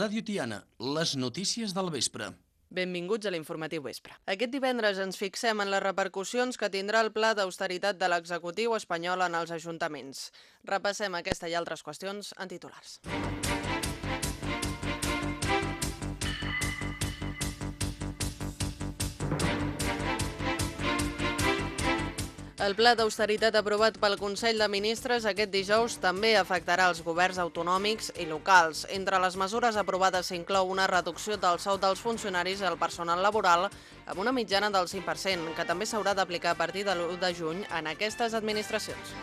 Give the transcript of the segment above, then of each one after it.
Ràdio Tiana, les notícies del vespre. Benvinguts a l'informatiu vespre. Aquest divendres ens fixem en les repercussions que tindrà el pla d'austeritat de l'executiu espanyol en els ajuntaments. Repassem aquesta i altres qüestions en titulars. El pla d'austeritat aprovat pel Consell de Ministres aquest dijous també afectarà els governs autonòmics i locals. Entre les mesures aprovades s'inclou una reducció del sou dels funcionaris i el personal laboral amb una mitjana del 5%, que també s'haurà d'aplicar a partir de l'1 de juny en aquestes administracions.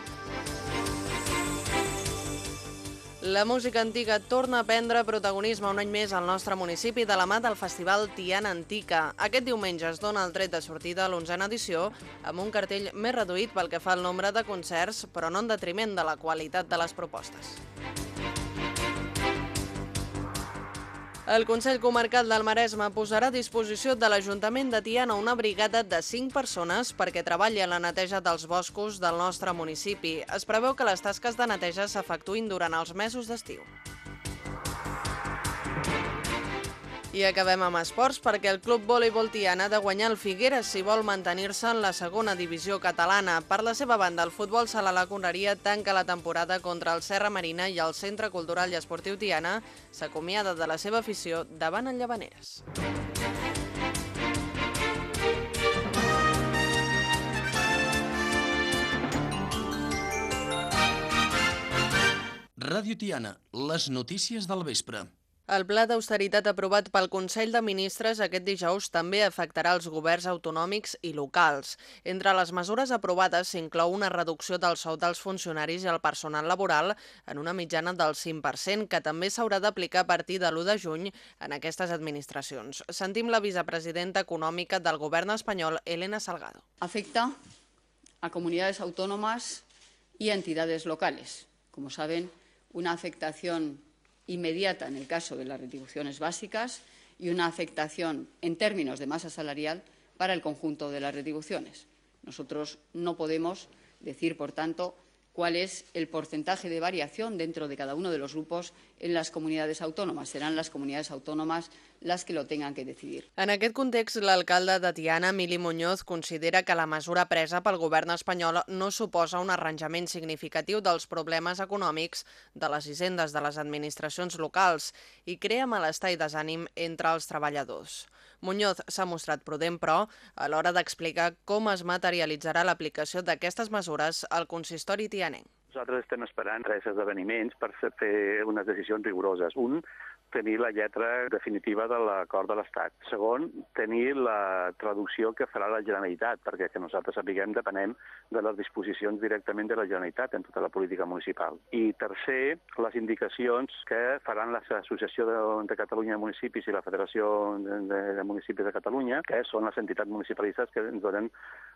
La música antiga torna a prendre protagonisme un any més al nostre municipi de la mà del Festival Tiana Antica. Aquest diumenge es dona el tret de sortida a l'onzena edició amb un cartell més reduït pel que fa al nombre de concerts, però no en detriment de la qualitat de les propostes. El Consell Comarcal del Maresme posarà a disposició de l'Ajuntament de Tiana una brigada de 5 persones perquè treballi en la neteja dels boscos del nostre municipi. Es preveu que les tasques de neteja s'efectuïn durant els mesos d'estiu. I acabem amb esports perquè el Club Voleibol Tiana ha de guanyar el Figueres si vol mantenir-se en la segona divisió catalana. Per la seva banda, el futbol sala la Conreria tanca la temporada contra el Serra Marina i el Centre Cultural i Esportiu Tiana s'acomiada de la seva afició davant el Llavaneres. Ràdio Tiana, les notícies del vespre. El pla d'austeritat aprovat pel Consell de Ministres aquest dijous també afectarà els governs autonòmics i locals. Entre les mesures aprovades s'inclou una reducció del sou dels funcionaris i el personal laboral en una mitjana del 5%, que també s'haurà d'aplicar a partir de l'1 de juny en aquestes administracions. Sentim la vicepresidenta econòmica del govern espanyol, Elena Salgado. Afecta a comunidades autónomas y entidades locales. Como saben, una afectación inmediata en el caso de las retribuciones básicas y una afectación en términos de masa salarial para el conjunto de las retribuciones. Nosotros no podemos decir, por tanto, cuál es el porcentaje de variación dentro de cada uno de los grupos en las comunidades autónomas. Serán las comunidades autónomas las que lo tengan que decidir. En aquest context, l'alcalde de Tiana, Mili Muñoz, considera que la mesura presa pel govern espanyol no suposa un arranjament significatiu dels problemes econòmics de les hisendes de les administracions locals i crea malestar i desànim entre els treballadors. Muñoz s'ha mostrat prudent, però, a l'hora d'explicar com es materialitzarà l'aplicació d'aquestes mesures al consistori tianenc. Nosaltres estem esperant tres esdeveniments per fer unes decisions rigoroses. Un, tenir la lletra definitiva de l'acord de l'Estat. Segon, tenir la traducció que farà la Generalitat, perquè que nosaltres sapiguem depenem de les disposicions directament de la Generalitat en tota la política municipal. I tercer, les indicacions que faran l'Associació de, de Catalunya de Municipis i la Federació de, de, Municipis de Catalunya, que són les entitats municipalistes que ens donen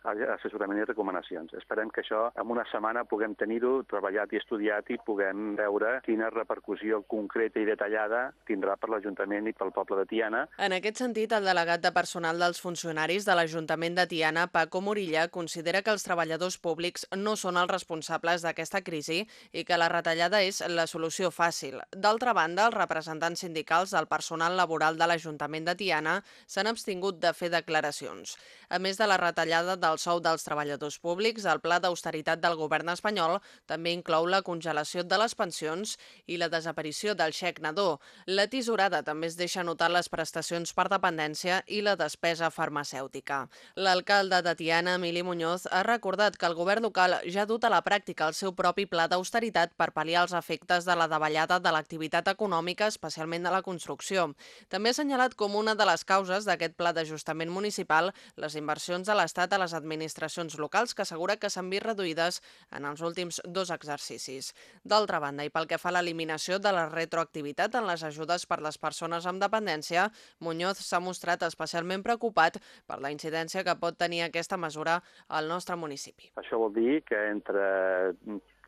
assessorament i recomanacions. Esperem que això en una setmana puguem tenir-ho treballat i estudiat i puguem veure quina repercussió concreta i detallada tindrà per l'Ajuntament i pel poble de Tiana. En aquest sentit, el delegat de personal dels funcionaris de l'Ajuntament de Tiana, Paco Morilla, considera que els treballadors públics no són els responsables d'aquesta crisi i que la retallada és la solució fàcil. D'altra banda, els representants sindicals del personal laboral de l'Ajuntament de Tiana s'han abstingut de fer declaracions. A més de la retallada del sou dels treballadors públics, el pla d'austeritat del govern espanyol també inclou la congelació de les pensions i la desaparició del xec nadó. La tisorada també es deixa notar les prestacions per dependència i la despesa farmacèutica. L'alcalde de Tiana, Emili Muñoz, ha recordat que el govern local ja ha dut a la pràctica el seu propi pla d'austeritat per pal·liar els efectes de la davallada de l'activitat econòmica, especialment de la construcció. També ha assenyalat com una de les causes d'aquest pla d'ajustament municipal les inversions de l'Estat a les administracions locals, que assegura que s'han vist reduïdes en els últims dos exercicis. D'altra banda, i pel que fa a l'eliminació de la retroactivitat en les ajudes per les persones amb dependència, Muñoz s'ha mostrat especialment preocupat per la incidència que pot tenir aquesta mesura al nostre municipi. Això vol dir que entre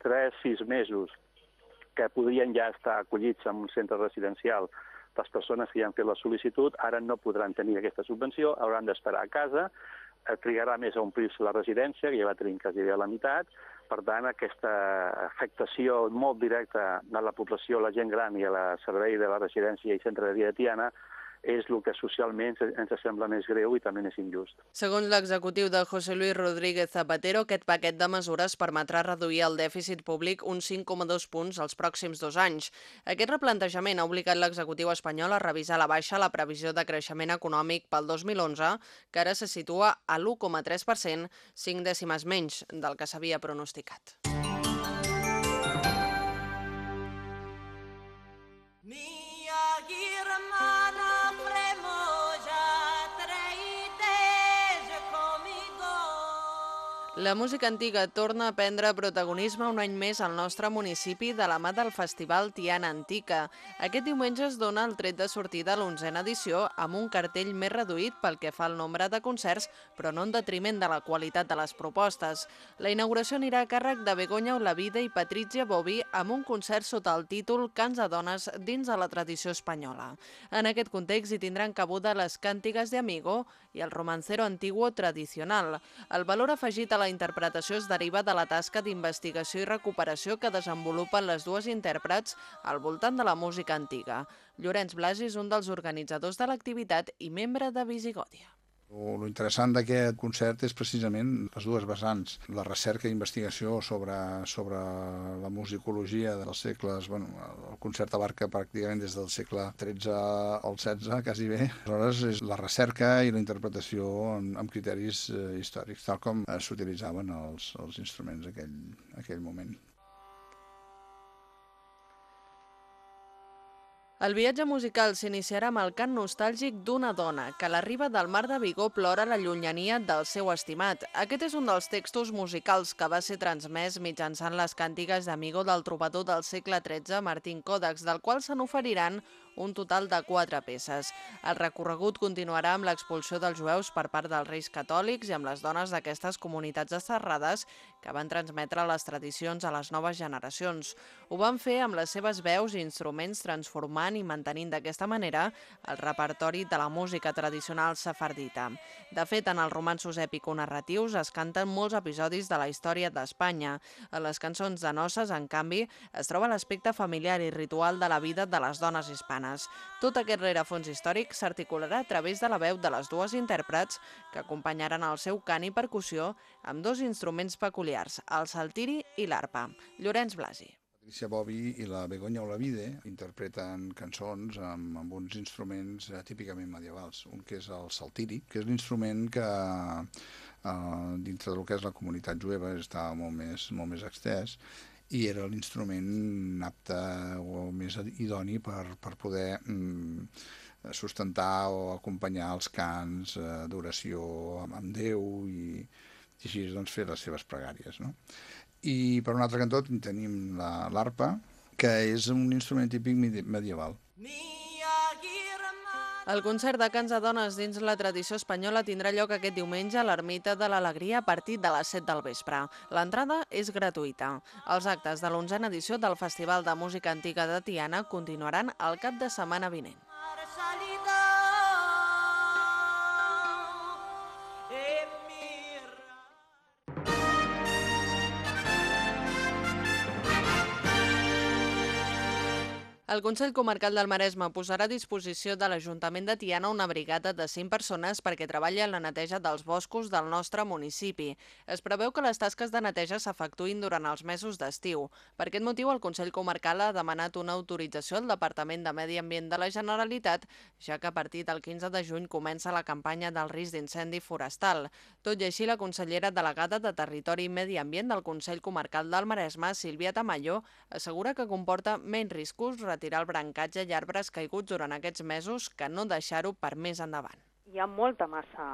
3-6 mesos que podrien ja estar acollits en un centre residencial les persones que ja han fet la sol·licitud ara no podran tenir aquesta subvenció, hauran d'esperar a casa, trigarà més a omplir-se la residència, que ja va tenir quasi a la meitat, Per tant, aquesta afectació molt directa a la població, a la gent gran i a la servei de la residència i centre de dia de Tiana és el que socialment ens sembla més greu i també és injust. Segons l'executiu de José Luis Rodríguez Zapatero, aquest paquet de mesures permetrà reduir el dèficit públic uns 5,2 punts els pròxims dos anys. Aquest replantejament ha obligat l'executiu espanyol a revisar la baixa la previsió de creixement econòmic pel 2011, que ara se situa a l'1,3%, 5 dècimes menys del que s'havia pronosticat. La música antiga torna a prendre protagonisme un any més al nostre municipi de la mà del Festival Tiana Antica. Aquest diumenge es dona el tret de sortida a l'onzena edició amb un cartell més reduït pel que fa al nombre de concerts, però no en detriment de la qualitat de les propostes. La inauguració anirà a càrrec de Begoña Olavida i Patrizia Bovi amb un concert sota el títol Cants a dones dins de la tradició espanyola. En aquest context hi tindran cabuda les càntigues de Amigo i el romancero antiguo tradicional. El valor afegit a la la interpretació es deriva de la tasca d'investigació i recuperació que desenvolupen les dues intèrprets al voltant de la música antiga. Llorenç Blasi és un dels organitzadors de l'activitat i membre de Visigòdia. El interessant d'aquest concert és precisament les dues vessants, la recerca i investigació sobre, sobre la musicologia dels segles, bueno, el concert abarca pràcticament des del segle XIII al XVI, quasi bé. Aleshores, és la recerca i la interpretació amb, amb criteris eh, històrics, tal com eh, s'utilitzaven els, els instruments aquell, aquell moment. El viatge musical s'iniciarà amb el cant nostàlgic d'una dona que a la riba del mar de Vigó plora la llunyania del seu estimat. Aquest és un dels textos musicals que va ser transmès mitjançant les càntigues d'Amigo del trobador del segle XIII, Martín Còdex, del qual se n'oferiran un total de quatre peces. El recorregut continuarà amb l'expulsió dels jueus per part dels reis catòlics i amb les dones d'aquestes comunitats desterrades que van transmetre les tradicions a les noves generacions. Ho van fer amb les seves veus i instruments transformant i mantenint d'aquesta manera el repertori de la música tradicional safardita. De fet, en els romansos épico-narratius es canten molts episodis de la història d'Espanya. A les cançons de noces, en canvi, es troba l'aspecte familiar i ritual de la vida de les dones hispanes catalanes. Tot aquest rerefons històric s'articularà a través de la veu de les dues intèrprets que acompanyaran el seu cant i percussió amb dos instruments peculiars, el saltiri i l'arpa. Llorenç Blasi. Patricia Bovi i la Begoña Olavide interpreten cançons amb, amb uns instruments eh, típicament medievals. Un que és el saltiri, que és l'instrument que eh, dintre del que és la comunitat jueva està molt més, molt més extès i era l'instrument apte o més idoni per, per poder mm, sustentar o acompanyar els cants eh, d'oració amb, amb Déu i, i així doncs, fer les seves pregàries. No? I per un altre cantó tenim l'arpa, la, que és un instrument típic medieval. Mi el concert de Cants a Dones dins la tradició espanyola tindrà lloc aquest diumenge a l'Ermita de l'Alegria a partir de les 7 del vespre. L'entrada és gratuïta. Els actes de l'onzena edició del Festival de Música Antiga de Tiana continuaran el cap de setmana vinent. El Consell Comarcal del Maresme posarà a disposició de l'Ajuntament de Tiana una brigada de 5 persones perquè treballi en la neteja dels boscos del nostre municipi. Es preveu que les tasques de neteja s'efectuïn durant els mesos d'estiu. Per aquest motiu, el Consell Comarcal ha demanat una autorització al Departament de Medi Ambient de la Generalitat, ja que a partir del 15 de juny comença la campanya del risc d'incendi forestal. Tot i així, la consellera delegada de Territori i Medi Ambient del Consell Comarcal del Maresme, Sílvia Tamayo, assegura que comporta menys riscos retirar el brancatge i arbres caiguts durant aquests mesos que no deixar-ho per més endavant. Hi ha molta massa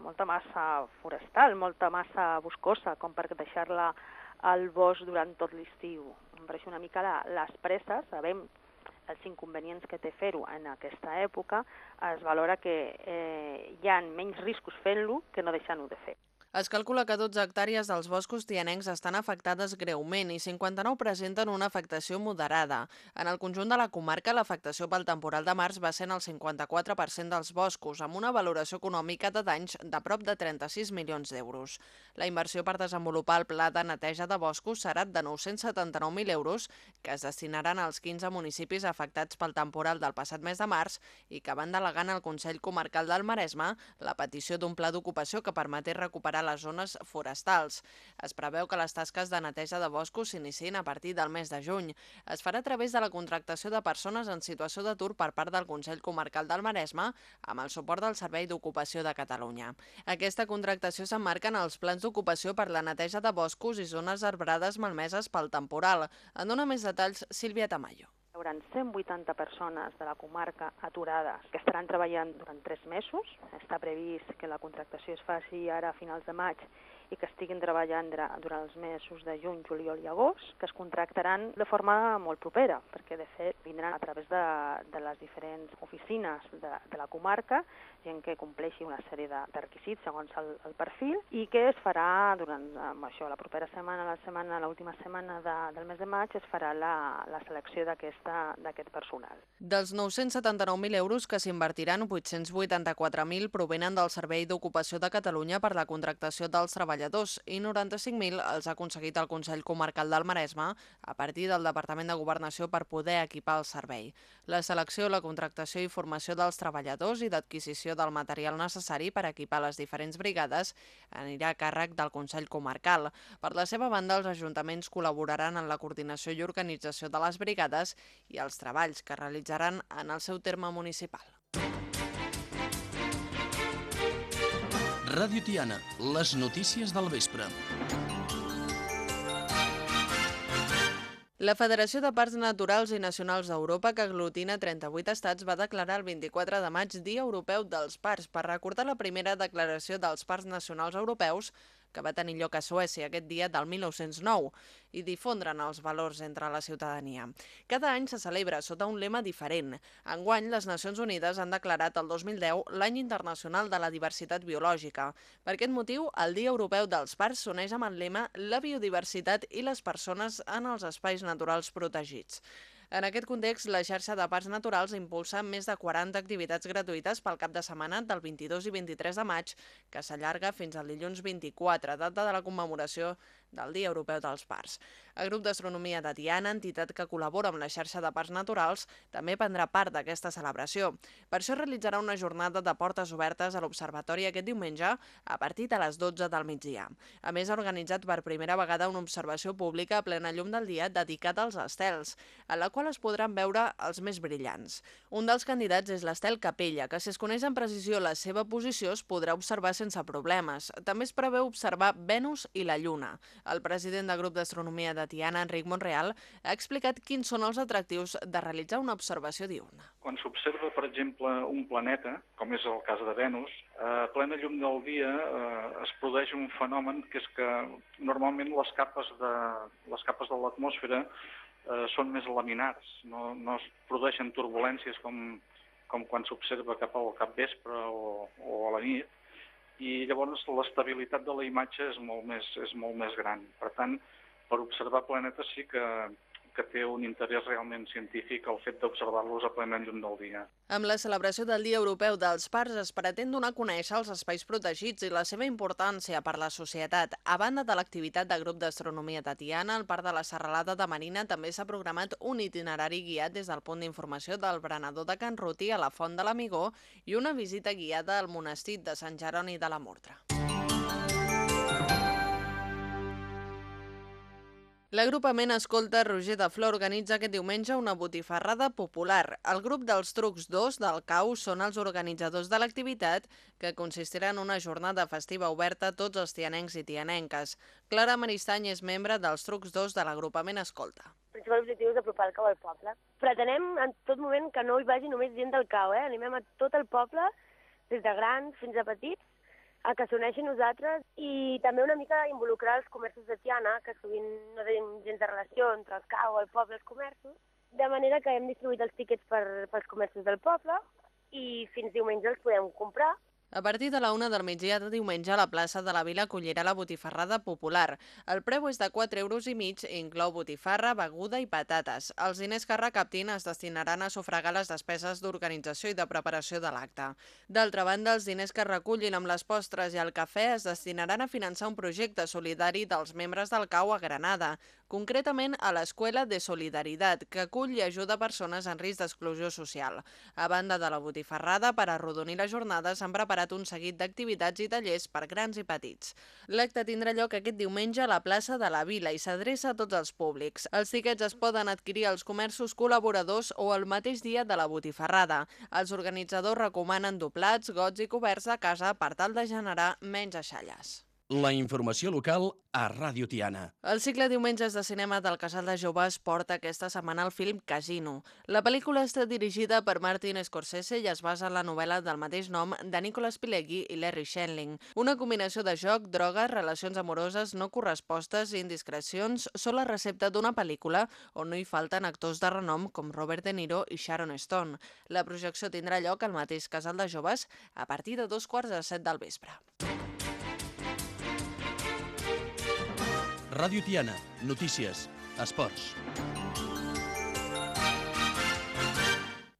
molta massa forestal, molta massa boscosa, com per deixar-la al bosc durant tot l'estiu. Em pareix una mica la, les presses, sabem els inconvenients que té fer-ho en aquesta època, es valora que eh, hi ha menys riscos fent-lo que no deixant-ho de fer. Es calcula que 12 hectàrees dels boscos tianencs estan afectades greument i 59 presenten una afectació moderada. En el conjunt de la comarca, l'afectació pel temporal de març va ser en el 54% dels boscos, amb una valoració econòmica de danys de prop de 36 milions d'euros. La inversió per desenvolupar el pla de neteja de boscos serà de 979.000 euros, que es destinaran als 15 municipis afectats pel temporal del passat mes de març i que van delegant al Consell Comarcal del Maresme la petició d'un pla d'ocupació que permetés recuperar a les zones forestals. Es preveu que les tasques de neteja de boscos s'iniciïn a partir del mes de juny. Es farà a través de la contractació de persones en situació d'atur per part del Consell Comarcal del Maresme amb el suport del Servei d'Ocupació de Catalunya. Aquesta contractació s'emmarca en els plans d'ocupació per la neteja de boscos i zones arbrades malmeses pel temporal. En dona més detalls Sílvia Tamayo. Hi haurà 180 persones de la comarca aturades que estaran treballant durant tres mesos. Està previst que la contractació es faci ara a finals de maig i que estiguin treballant durant els mesos de juny, juliol i agost, que es contractaran de forma molt propera, perquè de fet vindran a través de, de les diferents oficines de, de la comarca, gent que compleixi una sèrie de, de requisits segons el, el perfil i que es farà durant amb això, la propera setmana, la setmana, l'última setmana de, del mes de maig, es farà la, la selecció d'aquest personal. Dels 979.000 euros que s'invertiran, 884.000 provenen del Servei d'Ocupació de Catalunya per la contractació dels treballadors treballadors i 95.000 els ha aconseguit el Consell Comarcal del Maresme a partir del Departament de Governació per poder equipar el servei. La selecció, la contractació i formació dels treballadors i d'adquisició del material necessari per equipar les diferents brigades anirà a càrrec del Consell Comarcal. Per la seva banda, els ajuntaments col·laboraran en la coordinació i organització de les brigades i els treballs que realitzaran en el seu terme municipal. Ràdio Tiana, les notícies del vespre. La Federació de Parcs Naturals i Nacionals d'Europa, que aglutina 38 estats, va declarar el 24 de maig Dia Europeu dels Parcs per recordar la primera declaració dels Parcs Nacionals Europeus que va tenir lloc a Suècia aquest dia del 1909 i difondre'n els valors entre la ciutadania. Cada any se celebra sota un lema diferent. Enguany, les Nacions Unides han declarat el 2010 l'any internacional de la diversitat biològica. Per aquest motiu, el Dia Europeu dels Parcs s'uneix amb el lema La biodiversitat i les persones en els espais naturals protegits. En aquest context, la xarxa de parcs naturals impulsa més de 40 activitats gratuïtes pel cap de setmana del 22 i 23 de maig, que s'allarga fins al dilluns 24, data de la commemoració del Dia Europeu dels Parcs. El grup d'astronomia de Tiana, entitat que col·labora amb la xarxa de parcs naturals, també prendrà part d'aquesta celebració. Per això realitzarà una jornada de portes obertes a l'Observatori aquest diumenge a partir de les 12 del migdia. A més, ha organitzat per primera vegada una observació pública a plena llum del dia dedicat als estels, en la qual es podran veure els més brillants. Un dels candidats és l'estel Capella, que si es coneix amb precisió la seva posició es podrà observar sense problemes. També es preveu observar Venus i la Lluna. El president del grup d'astronomia de Tiana, Enric Monreal, ha explicat quins són els atractius de realitzar una observació diurna. Quan s'observa, per exemple, un planeta, com és el cas de Venus, a plena llum del dia eh, es produeix un fenomen que és que normalment les capes de, les capes de l'atmosfera eh, són més laminars, no, no es produeixen turbulències com, com quan s'observa cap al capvespre o, o a la nit, i llavors l'estabilitat de la imatge és molt més, és molt més gran. Per tant, per observar planetes sí que, que té un interès realment científic el fet d'observar-los a plena llum del dia. Amb la celebració del Dia Europeu dels Parcs es pretén donar a conèixer els espais protegits i la seva importància per la societat. A banda de l'activitat de grup d'astronomia Tatiana, al Parc de la Serralada de Marina també s'ha programat un itinerari guiat des del punt d'informació del Berenador de Can Ruti a la Font de l'Amigó i una visita guiada al monestir de Sant Jeroni de la Murtra. L'agrupament Escolta Roger de Flor organitza aquest diumenge una botifarrada popular. El grup dels Trucs 2 del CAU són els organitzadors de l'activitat que consistirà en una jornada festiva oberta a tots els tianencs i tianenques. Clara Maristany és membre dels Trucs 2 de l'agrupament Escolta. El principal objectiu és apropar el cau al poble. Pretenem en tot moment que no hi vagi només gent del cau, eh? animem a tot el poble, des de grans fins a petits, a que s'uneixin nosaltres i també una mica involucrar els comerços de Tiana, que sovint no tenim gens de relació entre el cau, el poble els comerços, de manera que hem distribuït els tíquets per, pels comerços del poble i fins diumenge els podem comprar A partir de la una del migdia de diumenge, la plaça de la Vila acollirà la botifarrada popular. El preu és de 4 euros i mig i inclou botifarra, beguda i patates. Els diners que recaptin es destinaran a sufragar les despeses d'organització i de preparació de l'acte. D'altra banda, els diners que recullin amb les postres i el cafè es destinaran a finançar un projecte solidari dels membres del CAU a Granada, concretament a l'Escuela de Solidaritat, que acull i ajuda persones en risc d'exclusió social. A banda de la botifarrada, per arrodonir la jornada s'han preparat un seguit d'activitats i tallers per grans i petits. L'acte tindrà lloc aquest diumenge a la plaça de la Vila i s'adreça a tots els públics. Els tiquets es poden adquirir als comerços col·laboradors o el mateix dia de la botifarrada. Els organitzadors recomanen doblats, gots i coberts a casa per tal de generar menys aixalles. La informació local a Ràdio Tiana. El cicle Diumenges de cinema del Casal de Joves porta aquesta setmana el film Casino. La pel·lícula està dirigida per Martin Scorsese i es basa en la novel·la del mateix nom de Nicolas Pileggi i Larry Shenling. Una combinació de joc, drogues, relacions amoroses no correspostes i indiscrecions són la recepta d'una pel·lícula on no hi falten actors de renom com Robert De Niro i Sharon Stone. La projecció tindrà lloc al mateix Casal de Joves a partir de dos quarts de set del vespre. Ràdio Tiana. Notícies. Esports.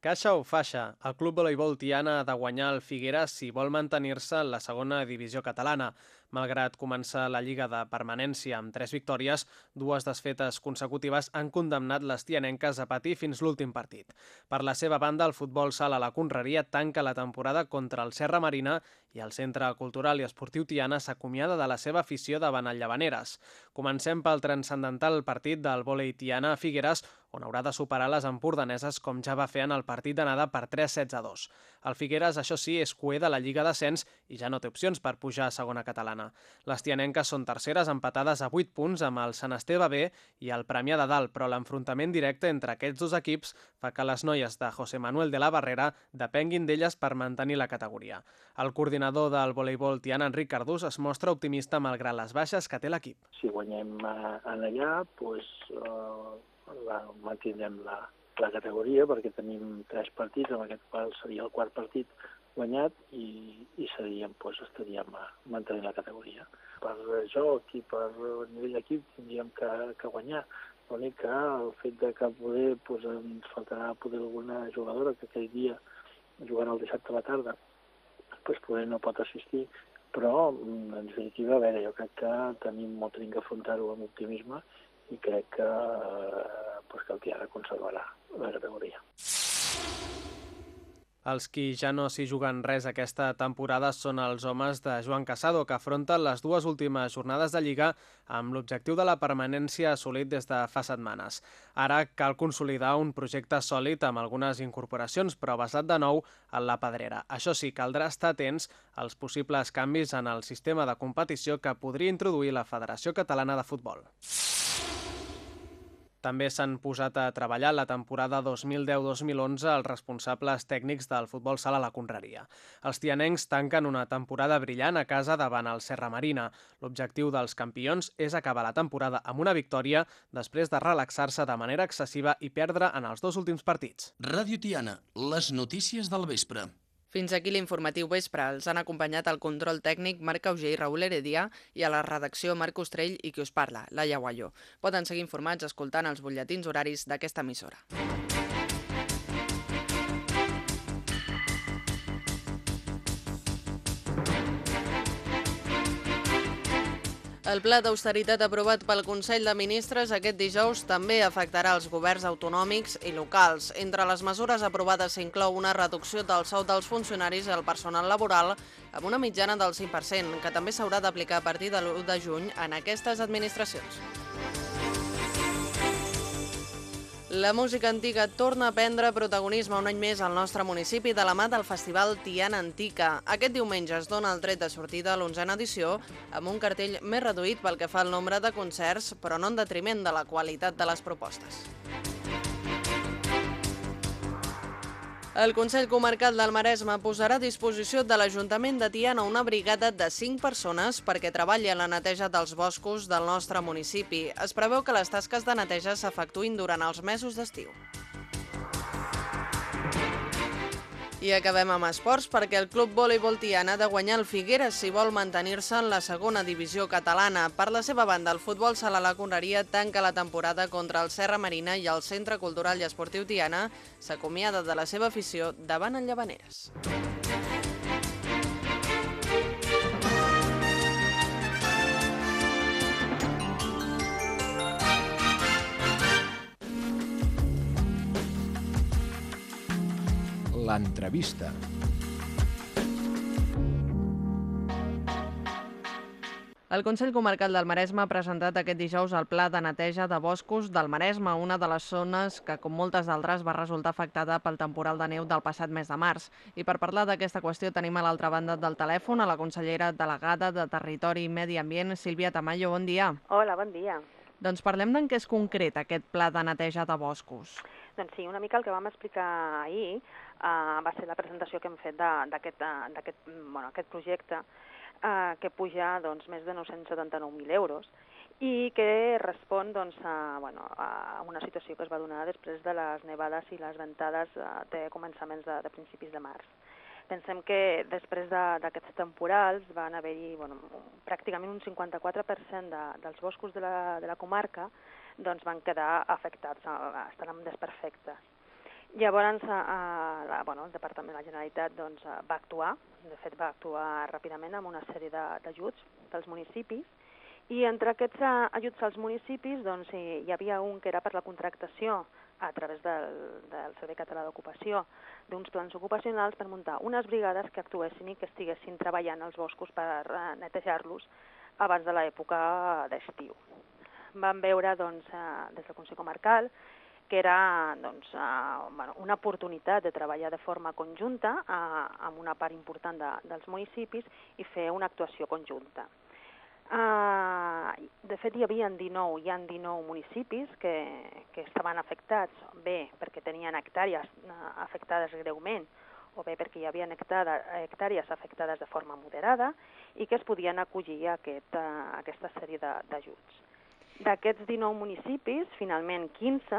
Caixa o faixa, el Club Voleibol Tiana ha de guanyar el Figueres si vol mantenir-se en la segona divisió catalana. Malgrat començar la Lliga de Permanència amb tres victòries, dues desfetes consecutives han condemnat les tianenques a patir fins l'últim partit. Per la seva banda, el futbol sala a la Conreria tanca la temporada contra el Serra Marina i el Centre Cultural i Esportiu Tiana s'acomiada de la seva afició davant el Llavaneres. Comencem pel transcendental partit del vòlei Tiana a Figueres, on haurà de superar les empordaneses com ja va fer en el partit d'anada per 3 sets a 2. El Figueres, això sí, és cué de la Lliga d'Ascens i ja no té opcions per pujar a segona catalana. Les tianenques són terceres empatades a 8 punts amb el Sant Esteve B i el Premià de Dalt, però l'enfrontament directe entre aquests dos equips fa que les noies de José Manuel de la Barrera depenguin d'elles per mantenir la categoria. El coordinador del voleibol Tiana, Enric Cardús, es mostra optimista malgrat les baixes que té l'equip. Si guanyem eh, en allà, doncs, eh, la, mantindrem la, la categoria perquè tenim tres partits, en aquest qual seria el quart partit guanyat i, i seríem, doncs, estaríem a mantenir la categoria. Per joc i per nivell d'equip tindríem que, que guanyar. L'únic que el fet de que poder, doncs, ens faltarà poder alguna jugadora que aquell dia jugant el dissabte a la tarda doncs poder no pot assistir, però en definitiva, a veure, jo crec que tenim molt tenim afrontar-ho amb optimisme i crec que, eh, pues, que el Tiana conservarà la categoria. Els qui ja no s'hi juguen res aquesta temporada són els homes de Joan Casado, que afronten les dues últimes jornades de Lliga amb l'objectiu de la permanència assolit des de fa setmanes. Ara cal consolidar un projecte sòlid amb algunes incorporacions, però basat de nou en la pedrera. Això sí, caldrà estar atents als possibles canvis en el sistema de competició que podria introduir la Federació Catalana de Futbol. També s'han posat a treballar la temporada 2010-2011 els responsables tècnics del futbol sala a la Conreria. Els tianencs tanquen una temporada brillant a casa davant el Serra Marina. L'objectiu dels campions és acabar la temporada amb una victòria després de relaxar-se de manera excessiva i perdre en els dos últims partits. Ràdio Tiana. Les notícies del vespre. Fins aquí l'informatiu vespre. Els han acompanyat el control tècnic Marc Auger i Raül Heredia i a la redacció Marc Ostrell i qui us parla, Laia Guaió. Poden seguir informats escoltant els butlletins horaris d'aquesta emissora. El pla d'austeritat aprovat pel Consell de Ministres aquest dijous també afectarà els governs autonòmics i locals. Entre les mesures aprovades s'inclou una reducció del sou dels funcionaris i el personal laboral amb una mitjana del 5%, que també s'haurà d'aplicar a partir de l'1 de juny en aquestes administracions. La música antiga torna a prendre protagonisme un any més al nostre municipi de la mà del Festival Tiana Antica. Aquest diumenge es dona el tret de sortida a l'onzena edició amb un cartell més reduït pel que fa al nombre de concerts, però no en detriment de la qualitat de les propostes. El Consell Comarcal del Maresme posarà a disposició de l'Ajuntament de Tiana una brigada de 5 persones perquè treballi a la neteja dels boscos del nostre municipi. Es preveu que les tasques de neteja s'efectuïn durant els mesos d'estiu. I acabem amb esports perquè el Club Voleibol Tiana ha de guanyar el Figueres si vol mantenir-se en la segona divisió catalana. Per la seva banda, el futbol sala la Conreria tanca la temporada contra el Serra Marina i el Centre Cultural i Esportiu Tiana s'acomiada de la seva afició davant el Llavaneres. L'entrevista. El Consell Comarcal del Maresme ha presentat aquest dijous el Pla de neteja de boscos del Maresme, una de les zones que, com moltes d'altres, va resultar afectada pel temporal de neu del passat mes de març. I per parlar d'aquesta qüestió tenim a l'altra banda del telèfon a la consellera delegada de Territori i Medi Ambient, Sílvia Tamayo. Bon dia. Hola, bon dia. Doncs parlem d'en què és concret aquest pla de neteja de boscos. Doncs sí, una mica el que vam explicar ahir uh, va ser la presentació que hem fet d'aquest bueno, aquest projecte eh, que puja doncs, més de 979.000 euros i que respon doncs, a, bueno, a una situació que es va donar després de les nevades i les ventades eh, de començaments de, de principis de març. Pensem que després d'aquests de, temporals van haver-hi bueno, pràcticament un 54% de, dels boscos de la, de la comarca doncs, van quedar afectats, eh, estaran desperfectes. Llavors, a, la, bueno, el Departament de la Generalitat doncs, va actuar, de fet va actuar ràpidament amb una sèrie d'ajuts dels municipis, i entre aquests ajuts als municipis doncs, hi havia un que era per la contractació a través del, del Servei Català d'Ocupació d'uns plans ocupacionals per muntar unes brigades que actuessin i que estiguessin treballant als boscos per netejar-los abans de l'època d'estiu. Vam veure doncs, des del Consell Comarcal que era doncs, bueno, una oportunitat de treballar de forma conjunta uh, amb una part important de, dels municipis i fer una actuació conjunta. Uh, de fet, hi havia 19, hi ha 19 municipis que, que estaven afectats, bé perquè tenien hectàrees uh, afectades greument, o bé perquè hi havia hectàrees afectades de forma moderada i que es podien acollir a, aquest, a aquesta sèrie d'ajuts. D'aquests 19 municipis, finalment 15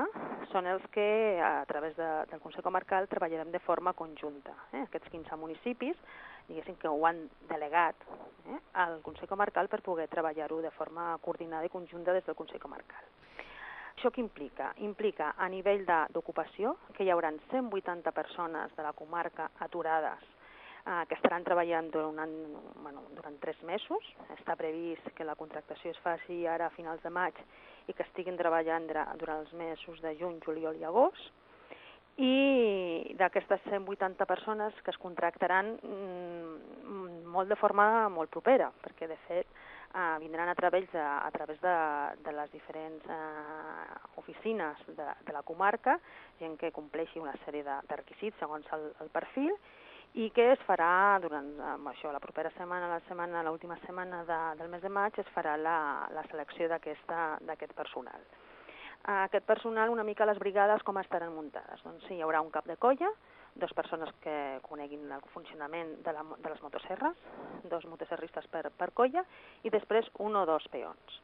són els que, a través de, del Consell Comarcal, treballarem de forma conjunta. Eh? Aquests 15 municipis, diguéssim que ho han delegat eh? al Consell Comarcal per poder treballar-ho de forma coordinada i conjunta des del Consell Comarcal. Això què implica? Implica a nivell d'ocupació que hi haurà 180 persones de la comarca aturades eh, que estaran treballant durant, bueno, durant tres mesos. Està previst que la contractació es faci ara a finals de maig i que estiguin treballant durant els mesos de juny, juliol i agost. I d'aquestes 180 persones que es contractaran mm, molt de forma molt propera, perquè de fet eh, vindran a través de, a través de, de les diferents eh, oficines de, de la comarca, gent que compleixi una sèrie de, de requisits segons el, el perfil, i que es farà durant això, la propera setmana, la setmana, l'última setmana de, del mes de maig, es farà la, la selecció d'aquest personal. Aquest personal, una mica les brigades, com estaran muntades? Doncs sí, hi haurà un cap de colla, dues persones que coneguin el funcionament de, la, de les motosserres, dos motosserristes per, per colla, i després un o dos peons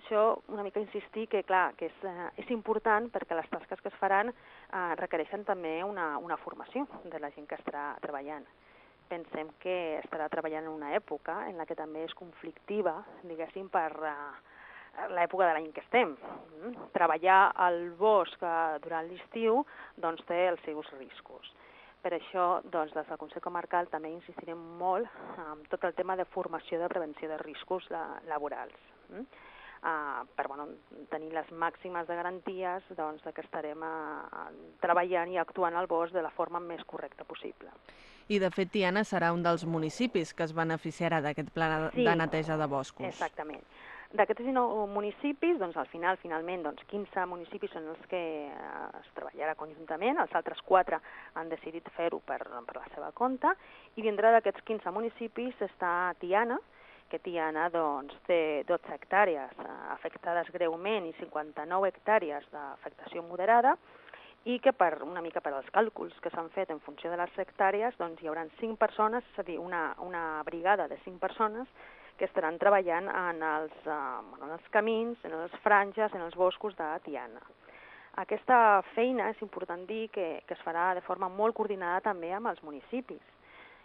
això una mica insistir que, clar, que és, eh, és important perquè les tasques que es faran eh, requereixen també una, una formació de la gent que estarà treballant. Pensem que estarà treballant en una època en la que també és conflictiva, diguéssim, per eh, l'època de l'any que estem. Mm? Treballar al bosc eh, durant l'estiu doncs, té els seus riscos. Per això, doncs, des del Consell Comarcal també insistirem molt en tot el tema de formació de prevenció de riscos de, laborals. Mm? Eh, per bueno, tenir les màximes de garanties doncs, de que estarem eh, treballant i actuant al bosc de la forma més correcta possible. I, de fet, Tiana serà un dels municipis que es beneficiarà d'aquest pla sí, de neteja de boscos. Exactament. D'aquests 19 municipis, doncs, al final, finalment, doncs, 15 municipis són els que eh, es treballarà conjuntament, els altres 4 han decidit fer-ho per, per la seva compte, i vindrà d'aquests 15 municipis està Tiana, que Tiana doncs, té 12 hectàrees eh, afectades greument i 59 hectàrees d'afectació moderada i que per una mica per als càlculs que s'han fet en funció de les hectàrees doncs, hi haurà 5 persones, és a dir, una, una brigada de 5 persones que estaran treballant en els, eh, en els camins, en les franges, en els boscos de Tiana. Aquesta feina és important dir que, que es farà de forma molt coordinada també amb els municipis.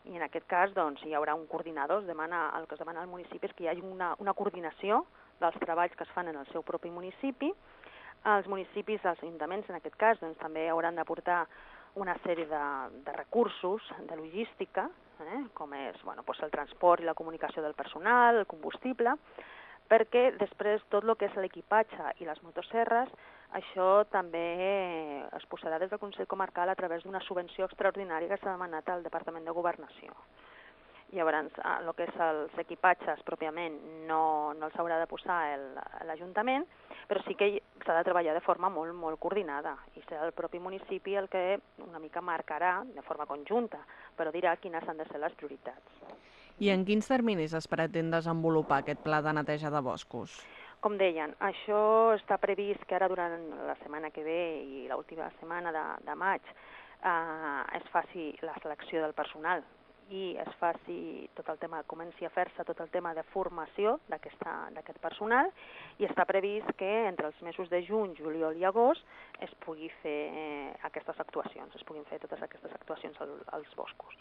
I en aquest cas doncs, hi haurà un coordinador, es demana, el que es demana al municipi és que hi hagi una, una coordinació dels treballs que es fan en el seu propi municipi. Els municipis, els ajuntaments en aquest cas, doncs, també hauran d'aportar una sèrie de, de recursos, de logística, eh, com és bueno, doncs el transport i la comunicació del personal, el combustible, perquè després tot el que és l'equipatge i les motosserres, això també es posarà des del Consell Comarcal a través d'una subvenció extraordinària que s'ha demanat al Departament de Governació. Llavors, el que és els equipatges pròpiament no, no els haurà de posar l'Ajuntament, però sí que s'ha de treballar de forma molt, molt coordinada i serà el propi municipi el que una mica marcarà de forma conjunta, però dirà quines han de ser les prioritats. I en quins terminis es pretén desenvolupar aquest pla de neteja de boscos? Com deien, això està previst que ara durant la setmana que ve i l'última setmana de, de maig eh, es faci la selecció del personal i es faci tot el tema, comenci a fer-se tot el tema de formació d'aquest personal i està previst que entre els mesos de juny, juliol i agost es pugui fer eh, aquestes actuacions, es puguin fer totes aquestes actuacions al, als boscos.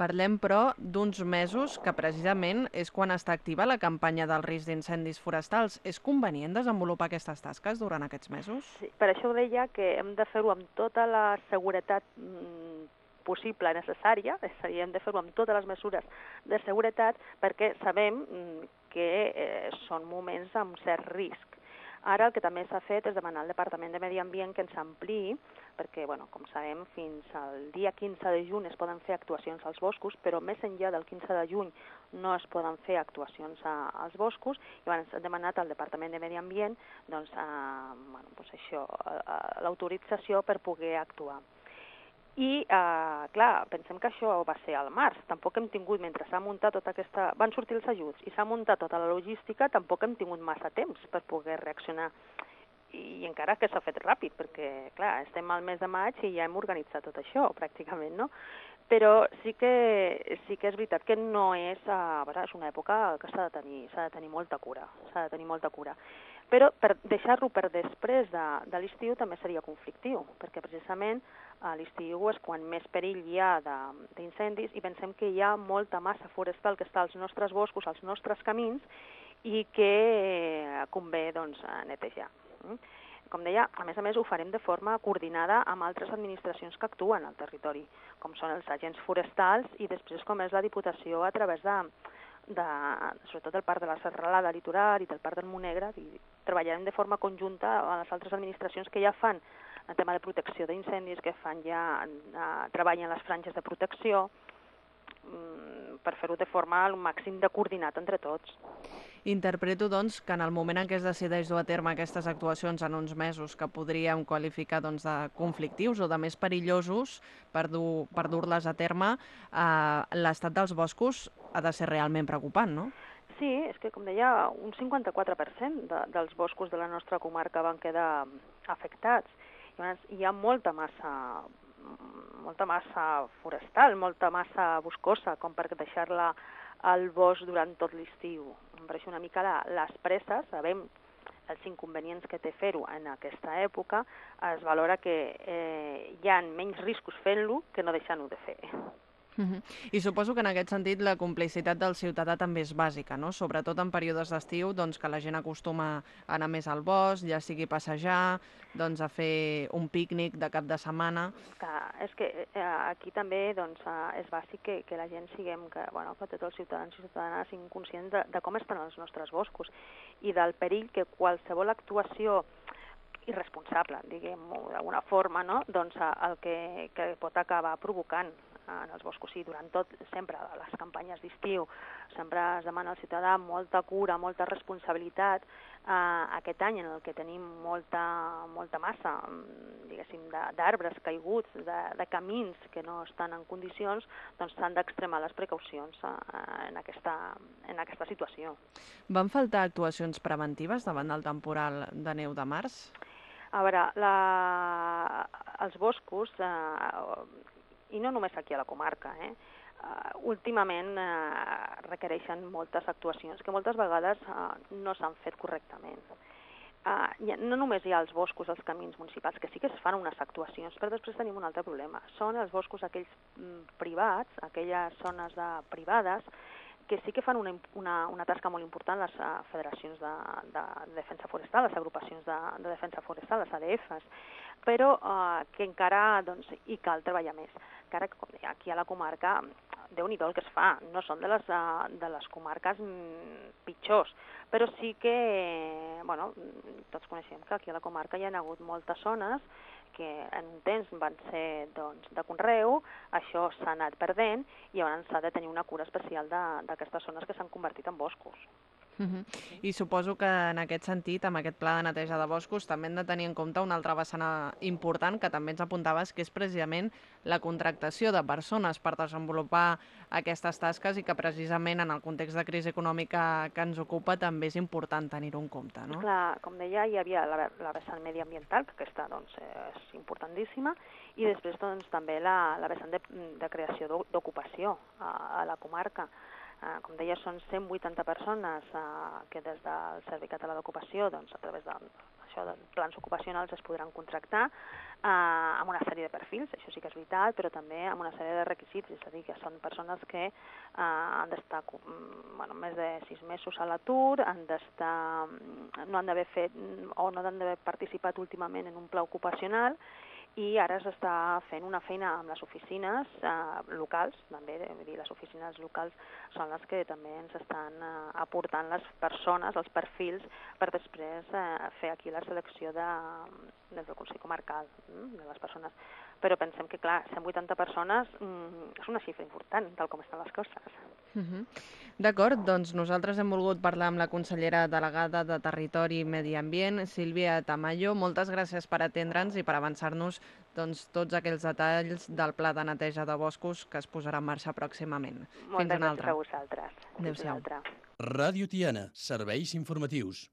Parlem, però, d'uns mesos que precisament és quan està activa la campanya del risc d'incendis forestals. És convenient desenvolupar aquestes tasques durant aquests mesos? Sí, per això deia que hem de fer-ho amb tota la seguretat mm, possible, necessària, és a dir, hem de fer-ho amb totes les mesures de seguretat perquè sabem mm, que eh, són moments amb cert risc. Ara el que també s'ha fet és demanar al Departament de Medi Ambient que ens ampliï, perquè, bueno, com sabem, fins al dia 15 de juny es poden fer actuacions als boscos, però més enllà del 15 de juny no es poden fer actuacions a, als boscos, i llavors hem demanat al Departament de Medi Ambient doncs, a, bueno, doncs això, l'autorització per poder actuar. I, eh, clar, pensem que això va ser al març. Tampoc hem tingut, mentre s'ha muntat tota aquesta... Van sortir els ajuts i s'ha muntat tota la logística, tampoc hem tingut massa temps per poder reaccionar. I encara que s'ha fet ràpid, perquè, clar, estem al mes de maig i ja hem organitzat tot això, pràcticament, no? Però sí que, sí que és veritat que no és... A veure, és una època que s'ha de, tenir, de tenir molta cura, s'ha de tenir molta cura però per deixar-lo per després de, de l'estiu també seria conflictiu, perquè precisament a l'estiu és quan més perill hi ha d'incendis i pensem que hi ha molta massa forestal que està als nostres boscos, als nostres camins, i que eh, convé doncs, netejar. Mm? Com deia, a més a més ho farem de forma coordinada amb altres administracions que actuen al territori, com són els agents forestals i després com és la Diputació a través de, de, sobretot del Parc de la Serralada Litoral i del Parc del Monegre, i treballarem de forma conjunta amb les altres administracions que ja fan el tema de protecció d'incendis, que fan ja, eh, treballen les franges de protecció, mm, per fer-ho de forma al màxim de coordinat entre tots. Interpreto, doncs, que en el moment en què es decideix dur a terme aquestes actuacions en uns mesos que podríem qualificar doncs, de conflictius o de més perillosos per dur-les per dur a terme, eh, l'estat dels boscos ha de ser realment preocupant, no? Sí, és que, com deia, un 54% de, dels boscos de la nostra comarca van quedar afectats. Llavors, hi ha molta massa molta massa forestal, molta massa boscosa, com per deixar-la al bosc durant tot l'estiu. Em pareix una mica la, les presses, sabem els inconvenients que té fer-ho en aquesta època, es valora que eh, hi ha menys riscos fent-lo que no deixant-ho de fer. Uh -huh. I suposo que en aquest sentit la complicitat del ciutadà també és bàsica, no? Sobretot en períodes d'estiu, doncs que la gent acostuma a anar més al bosc, ja sigui passejar, doncs a fer un pícnic de cap de setmana. Clar, és que eh, aquí també doncs, eh, és bàsic que, que la gent siguem, que, bueno, que tots els ciutadans i ciutadanes siguin conscients de, de com estan els nostres boscos i del perill que qualsevol actuació irresponsable, diguem-ho d'alguna forma, no? doncs el que, que pot acabar provocant en els boscos. Sí, durant tot, sempre, les campanyes d'estiu, sempre es demana al ciutadà molta cura, molta responsabilitat. Eh, aquest any en el que tenim molta, molta massa, mm, diguéssim, d'arbres caiguts, de, de camins que no estan en condicions, doncs s'han d'extremar les precaucions eh, en, aquesta, en aquesta situació. Van faltar actuacions preventives davant del temporal de neu de març? A veure, la, els boscos eh, i no només aquí a la comarca, eh? Uh, últimament uh, requereixen moltes actuacions que moltes vegades uh, no s'han fet correctament. Uh, no només hi ha els boscos, els camins municipals, que sí que es fan unes actuacions, però després tenim un altre problema. Són els boscos aquells mm, privats, aquelles zones de, privades, que sí que fan una, una, una tasca molt important les uh, federacions de, de, de defensa forestal, les agrupacions de, de defensa forestal, les ADFs, però uh, que encara doncs, hi cal treballar més. Que, aquí a la comarca déu nhi el que es fa, no són de les, de les comarques mm, pitjors, però sí que, bueno, tots coneixem que aquí a la comarca hi ha hagut moltes zones que en un temps van ser doncs, de conreu, això s'ha anat perdent i llavors s'ha de tenir una cura especial d'aquestes zones que s'han convertit en boscos. Uh -huh. I suposo que en aquest sentit, amb aquest pla de neteja de boscos, també hem de tenir en compte una altra vessana important que també ens apuntaves, que és precisament la contractació de persones per desenvolupar aquestes tasques i que precisament en el context de crisi econòmica que ens ocupa també és important tenir-ho en compte. No? Clar, com deia, hi havia la, la vessant mediambiental, que aquesta doncs, és importantíssima, i després doncs, també la, la vessant de, de creació d'ocupació a, a la comarca. Eh, com deia, són 180 persones eh, que des del Servei Català d'Ocupació, doncs, a través de, això, de plans ocupacionals, es podran contractar eh, amb una sèrie de perfils, això sí que és veritat, però també amb una sèrie de requisits, és a dir, que són persones que eh, han d'estar mm, bueno, més de sis mesos a l'atur, han mm, no han d'haver fet o no han d'haver participat últimament en un pla ocupacional i ara s'està fent una feina amb les oficines eh, locals, també, vull dir, les oficines locals són les que també ens estan eh, aportant les persones, els perfils, per després eh, fer aquí la selecció de, des del Consell Comarcal mm, de les persones. Però pensem que, clar, 180 persones mm, és una xifra important, tal com estan les coses. Uh -huh. D'acord, doncs nosaltres hem volgut parlar amb la consellera delegada de Territori i Medi Ambient, Sílvia Tamayo. Moltes gràcies per atendre'ns i per avançar-nos doncs, tots aquells detalls del pla de neteja de boscos que es posarà en marxa pròximament. Moltes Fins una altra. gràcies a vosaltres. Adéu-siau. Ràdio Tiana, serveis informatius.